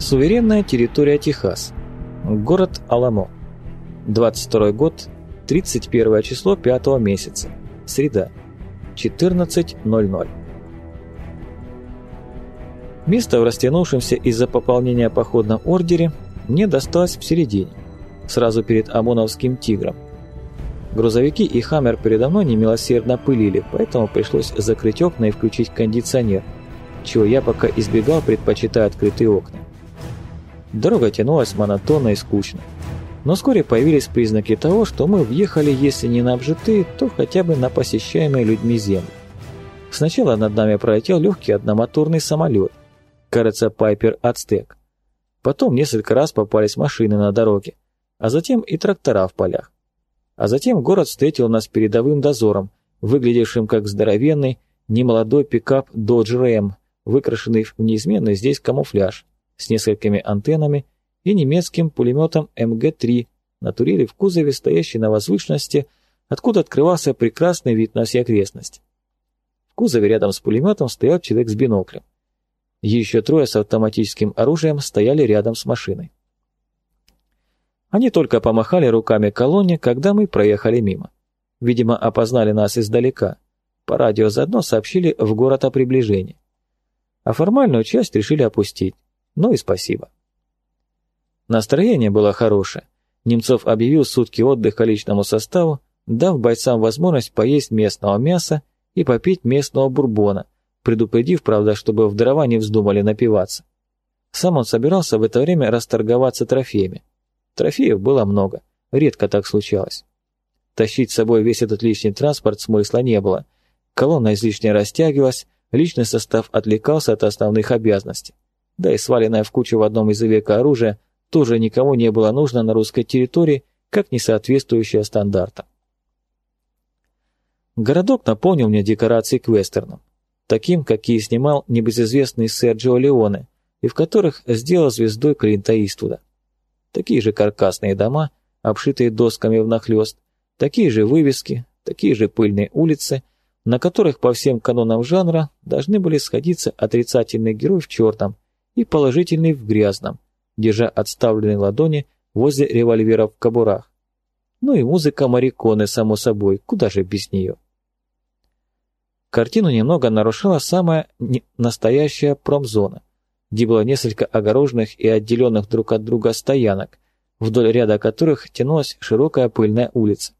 Суверенная территория Техас. Город Аламо. 22 год, 31 число 5 месяца. Среда. 14.00. Место в растянувшемся из-за пополнения походном ордере мне досталось в середине, сразу перед ОМОНовским «Тигром». Грузовики и «Хаммер» передо мной немилосердно пылили, поэтому пришлось закрыть окна и включить кондиционер, чего я пока избегал, предпочитая открытые окна. Дорога тянулась монотонно и скучно. Но вскоре появились признаки того, что мы въехали, если не на обжитые, то хотя бы на посещаемые людьми земли. Сначала над нами пролетел легкий одномоторный самолет, кажется, Пайпер Ацтек. Потом несколько раз попались машины на дороге, а затем и трактора в полях. А затем город встретил нас передовым дозором, выглядевшим как здоровенный, немолодой пикап Dodge Ram, выкрашенный в неизменный здесь камуфляж, с несколькими антеннами и немецким пулеметом МГ-3 на турели в кузове, стоящей на возвышенности, откуда открывался прекрасный вид на все окрестности. В кузове рядом с пулеметом стоял человек с биноклем. Еще трое с автоматическим оружием стояли рядом с машиной. Они только помахали руками колонне, когда мы проехали мимо. Видимо, опознали нас издалека. По радио заодно сообщили в город о приближении. А формальную часть решили опустить. Ну и спасибо. Настроение было хорошее. Немцов объявил сутки отдыха личному составу, дав бойцам возможность поесть местного мяса и попить местного бурбона, предупредив, правда, чтобы в дрова не вздумали напиваться. Сам он собирался в это время расторговаться трофеями. Трофеев было много, редко так случалось. Тащить с собой весь этот лишний транспорт смысла не было. Колонна излишне растягивалась, личный состав отвлекался от основных обязанностей да и сваленное в кучу в одном из века оружие тоже никому не было нужно на русской территории, как не соответствующее стандартам. Городок напомнил мне декорации к вестернам, таким, какие снимал небезызвестный Серджио Леоне, и в которых сделал звездой Клинта Иствуда. Такие же каркасные дома, обшитые досками внахлёст, такие же вывески, такие же пыльные улицы, на которых по всем канонам жанра должны были сходиться отрицательный герой в черном, и положительный в грязном, держа отставленные ладони возле револьверов в кобурах. Ну и музыка Мариконы, само собой, куда же без нее. Картину немного нарушала самая настоящая промзона, где было несколько огороженных и отделенных друг от друга стоянок, вдоль ряда которых тянулась широкая пыльная улица.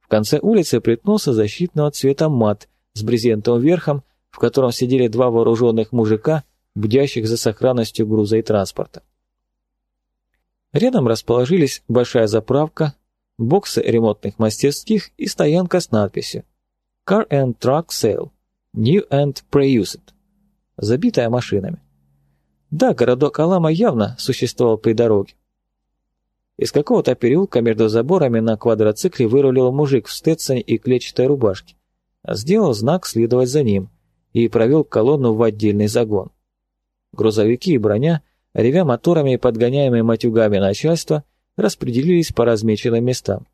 В конце улицы приткнулся защитного цвета мат с брезентовым верхом, в котором сидели два вооруженных мужика – бдящих за сохранностью груза и транспорта. Рядом расположились большая заправка, боксы ремонтных мастерских и стоянка с надписью «Car and Truck Sale. New and Pre-Used», забитая машинами. Да, городок Алама явно существовал при дороге. Из какого-то переулка между заборами на квадроцикле вырулил мужик в стетсоне и клетчатой рубашке, сделал знак следовать за ним и провел колонну в отдельный загон. Грузовики и броня, ревя моторами и подгоняемые матюгами начальства, распределились по размеченным местам.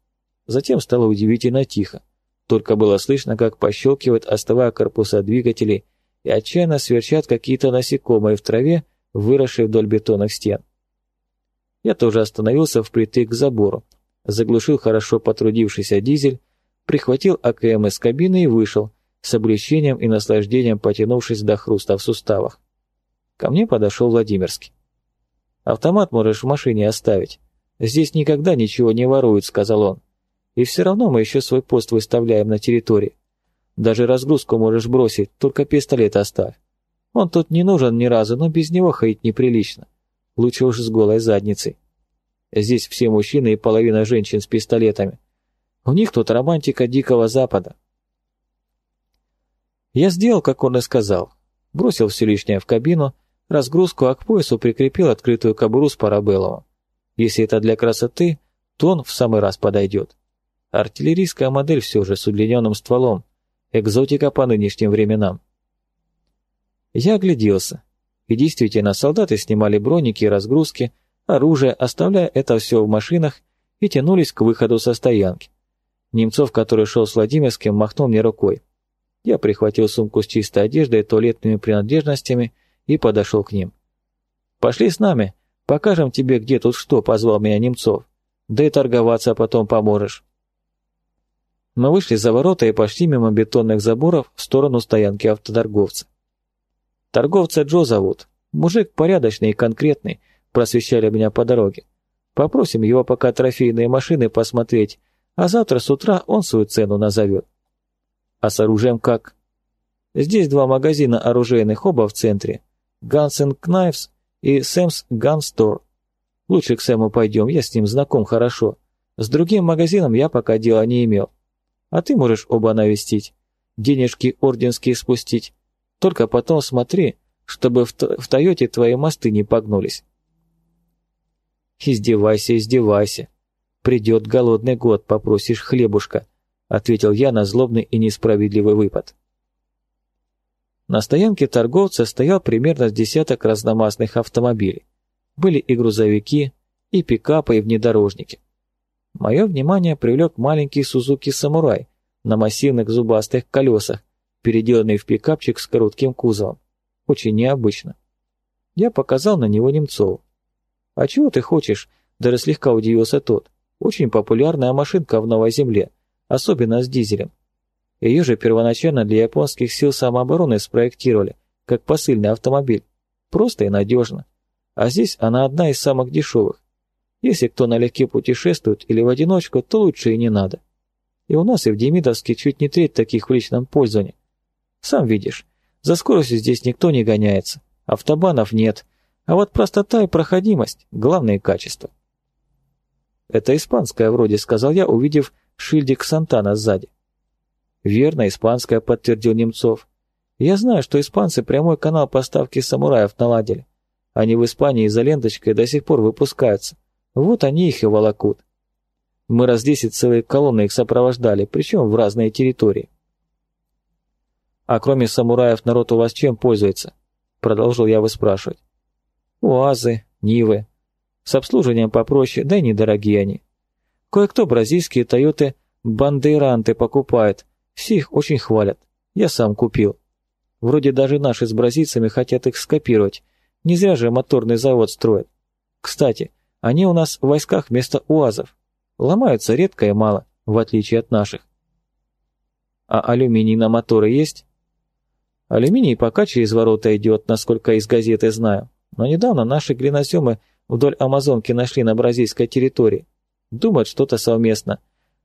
Затем стало удивительно тихо. Только было слышно, как пощелкивают, остывая корпуса двигателей, и отчаянно сверчат какие-то насекомые в траве, выросшие вдоль бетонных стен. Я тоже остановился впритык к забору, заглушил хорошо потрудившийся дизель, прихватил АКМ из кабины и вышел, с облегчением и наслаждением потянувшись до хруста в суставах. Ко мне подошел Владимирский. «Автомат можешь в машине оставить. Здесь никогда ничего не воруют», — сказал он. «И все равно мы еще свой пост выставляем на территории. Даже разгрузку можешь бросить, только пистолет оставь. Он тут не нужен ни разу, но без него ходить неприлично. Лучше уж с голой задницей. Здесь все мужчины и половина женщин с пистолетами. У них тут романтика Дикого Запада». Я сделал, как он и сказал. Бросил все лишнее в кабину, разгрузку, а к поясу прикрепил открытую кобуру с парабеллумом. Если это для красоты, то он в самый раз подойдет. Артиллерийская модель все же с удлиненным стволом. Экзотика по нынешним временам. Я огляделся. И действительно, солдаты снимали броники и разгрузки, оружие, оставляя это все в машинах, и тянулись к выходу со стоянки. Немцов, который шел с Владимирским, махнул мне рукой. Я прихватил сумку с чистой одеждой и туалетными принадлежностями и подошел к ним. Пошли с нами, покажем тебе, где тут что, позвал меня Немцов. Да и торговаться потом поможешь. Мы вышли за ворота и пошли мимо бетонных заборов в сторону стоянки автоторговца. Торговца Джо зовут. Мужик порядочный и конкретный, просвещали меня по дороге. Попросим его пока трофейные машины посмотреть, а завтра с утра он свою цену назовет. А с оружием как? Здесь два магазина оружейных оба в центре. Guns and Knives и Sam's Gun Store. Лучше к Сэму пойдем, я с ним знаком хорошо. С другим магазином я пока дела не имел. А ты можешь оба навестить. Денежки орденские спустить. Только потом смотри, чтобы в, в Тойоте твои мосты не погнулись. Издевайся, издевайся. Придет голодный год, попросишь хлебушка, ответил я на злобный и несправедливый выпад. На стоянке торговца стоял примерно с десяток разномастных автомобилей. Были и грузовики, и пикапы, и внедорожники. Мое внимание привлек маленький Сузуки Самурай на массивных зубастых колесах, переделанный в пикапчик с коротким кузовом. Очень необычно. Я показал на него Немцову. «А чего ты хочешь?» – даже слегка удивился тот. «Очень популярная машинка в Новой Земле, особенно с дизелем. Ее же первоначально для японских сил самообороны спроектировали, как посыльный автомобиль. Просто и надежно. А здесь она одна из самых дешевых. Если кто налегке путешествует или в одиночку, то лучше и не надо. И у нас и в Демидовске чуть не треть таких в личном пользовании. Сам видишь, за скоростью здесь никто не гоняется, автобанов нет, а вот простота и проходимость – главные качества. «Это испанская вроде», – сказал я, увидев шильдик Сантана сзади. «Верно, испанская», — подтвердил Немцов. «Я знаю, что испанцы прямой канал поставки самураев наладили. Они в Испании за ленточкой до сих пор выпускаются. Вот они их и волокут. Мы раз десять целые колонны их сопровождали, причем в разные территории». «А кроме самураев народ у вас чем пользуется?» Продолжил я выспрашивать. «Уазы, Нивы. С обслуживанием попроще, да и недорогие они. Кое-кто бразильские Тойоты Бандейранты покупает, все их очень хвалят. Я сам купил. Вроде даже наши с бразильцами хотят их скопировать. Не зря же моторный завод строят. Кстати, они у нас в войсках вместо УАЗов. Ломаются редко и мало, в отличие от наших. А алюминий на моторы есть? Алюминий пока через ворота идет, насколько из газеты знаю. Но недавно наши глиноземы вдоль Амазонки нашли на бразильской территории. Думают что-то совместно.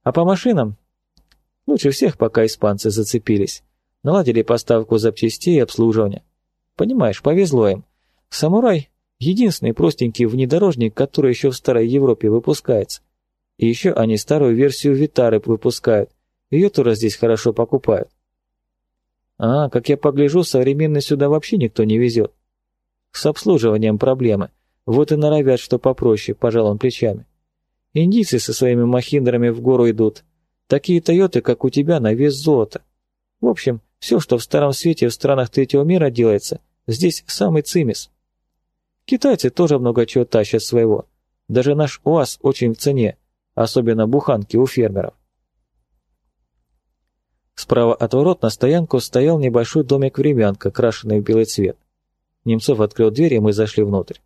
А по машинам Лучше всех пока испанцы зацепились. Наладили поставку запчастей и обслуживания. Понимаешь, повезло им. «Самурай» — единственный простенький внедорожник, который еще в старой Европе выпускается. И еще они старую версию Витары выпускают. Ее тоже здесь хорошо покупают. А, как я погляжу, современный сюда вообще никто не везет. С обслуживанием проблемы. Вот и норовят, что попроще, пожал он плечами. Индийцы со своими махиндрами в гору идут, Такие Тойоты, как у тебя, на вес золота. В общем, все, что в Старом Свете в странах третьего мира делается, здесь самый цимис. Китайцы тоже много чего тащат своего. Даже наш УАЗ очень в цене, особенно буханки у фермеров. Справа от ворот на стоянку стоял небольшой домик-времянка, крашенный в белый цвет. Немцов открыл дверь, и мы зашли внутрь.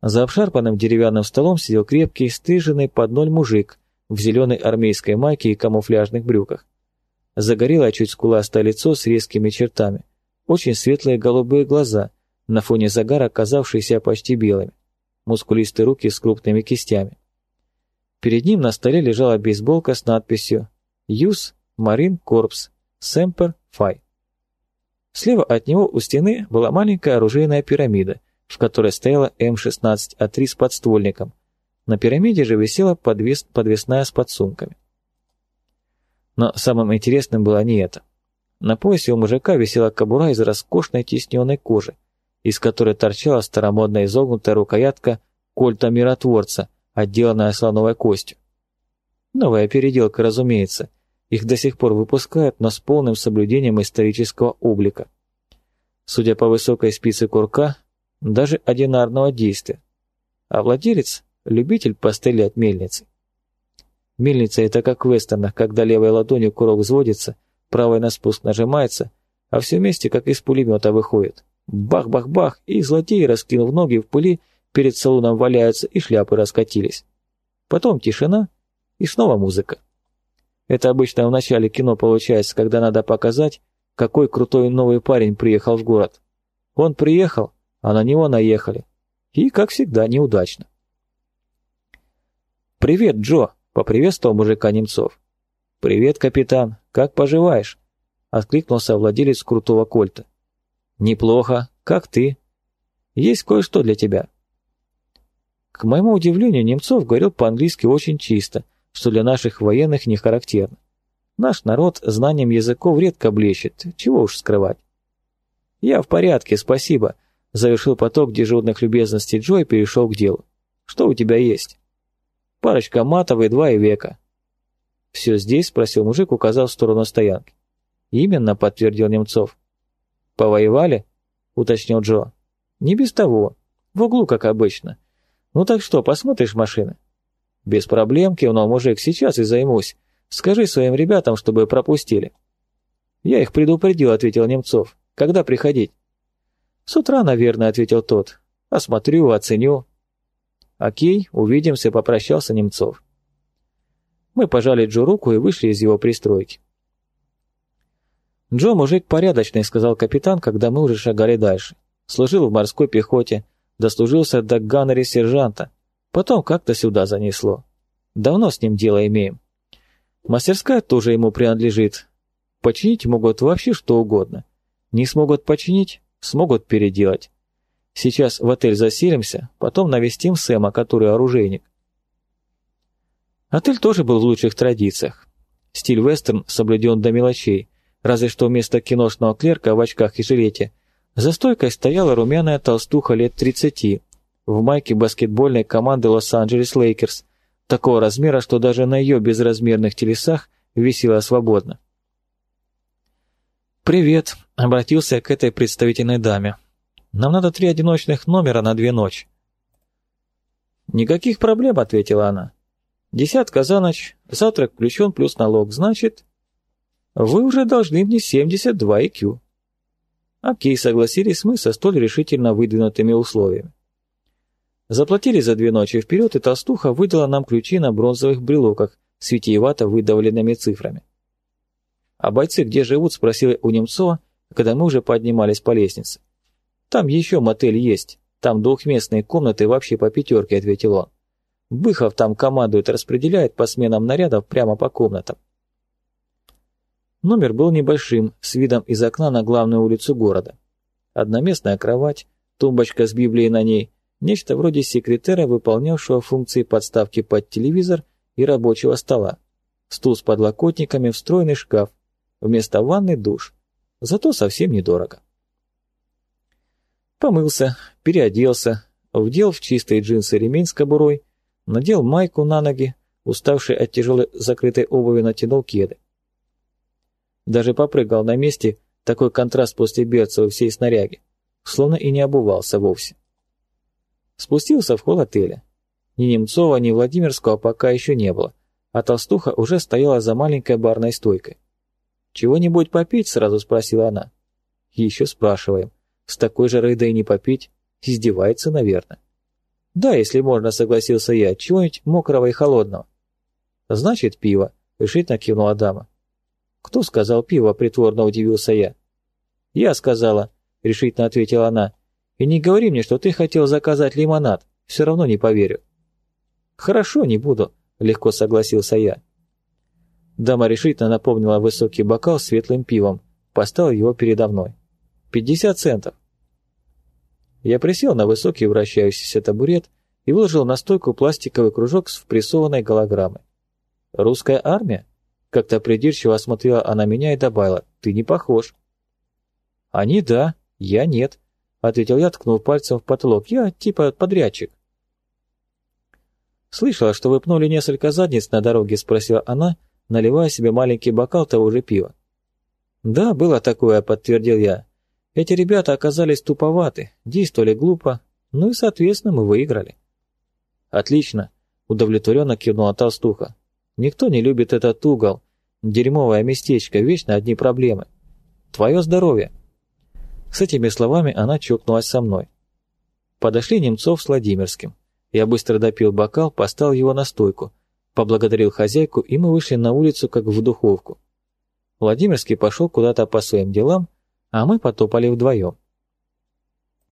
За обшарпанным деревянным столом сидел крепкий, стриженный под ноль мужик в зеленой армейской майке и камуфляжных брюках. Загорелое чуть скуластое лицо с резкими чертами, очень светлые голубые глаза, на фоне загара казавшиеся почти белыми, мускулистые руки с крупными кистями. Перед ним на столе лежала бейсболка с надписью «Юс Марин Корпс Семпер Фай». Слева от него у стены была маленькая оружейная пирамида, в которой стояла М-16А3 с подствольником – на пирамиде же висела подвес, подвесная с подсумками. Но самым интересным было не это. На поясе у мужика висела кобура из роскошной тисненной кожи, из которой торчала старомодная изогнутая рукоятка кольта миротворца, отделанная слоновой костью. Новая переделка, разумеется. Их до сих пор выпускают, но с полным соблюдением исторического облика. Судя по высокой спице курка, даже одинарного действия. А владелец любитель пострелять мельницей. Мельница — это как в вестернах, когда левой ладонью курок взводится, правой на спуск нажимается, а все вместе как из пулемета выходит. Бах-бах-бах, и злодеи, раскинув ноги в пыли, перед салоном валяются и шляпы раскатились. Потом тишина и снова музыка. Это обычно в начале кино получается, когда надо показать, какой крутой новый парень приехал в город. Он приехал, а на него наехали. И, как всегда, неудачно. «Привет, Джо!» — поприветствовал мужика Немцов. «Привет, капитан! Как поживаешь?» — откликнулся владелец крутого кольта. «Неплохо. Как ты?» «Есть кое-что для тебя». К моему удивлению, Немцов говорил по-английски очень чисто, что для наших военных не характерно. Наш народ знанием языков редко блещет, чего уж скрывать. «Я в порядке, спасибо», — завершил поток дежурных любезностей Джо и перешел к делу. «Что у тебя есть?» «Парочка матов и два века». «Все здесь?» — спросил мужик, указав в сторону стоянки. «Именно», — подтвердил Немцов. «Повоевали?» — уточнил Джо. «Не без того. В углу, как обычно. Ну так что, посмотришь машины?» «Без проблем», — кивнул мужик, — «сейчас и займусь. Скажи своим ребятам, чтобы пропустили». «Я их предупредил», — ответил Немцов. «Когда приходить?» «С утра, наверное», — ответил тот. «Осмотрю, оценю». «Окей, увидимся», — попрощался Немцов. Мы пожали Джо руку и вышли из его пристройки. «Джо мужик порядочный», — сказал капитан, когда мы уже шагали дальше. Служил в морской пехоте, дослужился до ганнери сержанта. Потом как-то сюда занесло. Давно с ним дело имеем. Мастерская тоже ему принадлежит. Починить могут вообще что угодно. Не смогут починить, смогут переделать. Сейчас в отель заселимся, потом навестим Сэма, который оружейник. Отель тоже был в лучших традициях. Стиль вестерн соблюден до мелочей, разве что вместо киношного клерка в очках и жилете за стойкой стояла румяная толстуха лет 30 в майке баскетбольной команды Лос-Анджелес Лейкерс, такого размера, что даже на ее безразмерных телесах висела свободно. «Привет», — обратился к этой представительной даме. «Нам надо три одиночных номера на две ночи». «Никаких проблем», — ответила она. «Десятка за ночь, завтрак включен плюс налог, значит...» «Вы уже должны мне 72 IQ». Окей, согласились мы со столь решительно выдвинутыми условиями. Заплатили за две ночи вперед, и толстуха выдала нам ключи на бронзовых брелоках с витиевато выдавленными цифрами. «А бойцы где живут?» – спросили у Немцова, когда мы уже поднимались по лестнице. «Там еще мотель есть. Там двухместные комнаты вообще по пятерке», – ответил он. «Быхов там командует, распределяет по сменам нарядов прямо по комнатам». Номер был небольшим, с видом из окна на главную улицу города. Одноместная кровать, тумбочка с Библией на ней, Нечто вроде секретаря, выполнявшего функции подставки под телевизор и рабочего стола. Стул с подлокотниками, встроенный шкаф. Вместо ванны душ. Зато совсем недорого. Помылся, переоделся, вдел в чистые джинсы ремень с кобурой, надел майку на ноги, уставший от тяжелой закрытой обуви натянул кеды. Даже попрыгал на месте, такой контраст после берца всей снаряги, словно и не обувался вовсе. Спустился в холл отеля. Ни Немцова, ни Владимирского пока еще не было, а толстуха уже стояла за маленькой барной стойкой. «Чего-нибудь попить?» — сразу спросила она. «Еще спрашиваем. С такой же рыдой не попить? Издевается, наверное». «Да, если можно», — согласился я. «Чего-нибудь мокрого и холодного». «Значит, пиво», — решительно кивнула дама. «Кто сказал пиво?» — притворно удивился я. «Я сказала», — решительно ответила она. И не говори мне, что ты хотел заказать лимонад, все равно не поверю». «Хорошо, не буду», — легко согласился я. Дама решительно напомнила высокий бокал с светлым пивом, поставил его передо мной. «Пятьдесят центов». Я присел на высокий вращающийся табурет и выложил на стойку пластиковый кружок с впрессованной голограммой. «Русская армия?» Как-то придирчиво осмотрела она меня и добавила, «Ты не похож». «Они да, я нет», ответил я, ткнув пальцем в потолок. Я типа подрядчик. «Слышала, что вы пнули несколько задниц на дороге?» – спросила она, наливая себе маленький бокал того же пива. «Да, было такое», – подтвердил я. «Эти ребята оказались туповаты, действовали глупо, ну и, соответственно, мы выиграли». «Отлично», – удовлетворенно кивнула толстуха. «Никто не любит этот угол. Дерьмовое местечко, вечно одни проблемы. Твое здоровье». С этими словами она чокнулась со мной. Подошли Немцов с Владимирским. Я быстро допил бокал, поставил его на стойку, поблагодарил хозяйку, и мы вышли на улицу, как в духовку. Владимирский пошел куда-то по своим делам, а мы потопали вдвоем.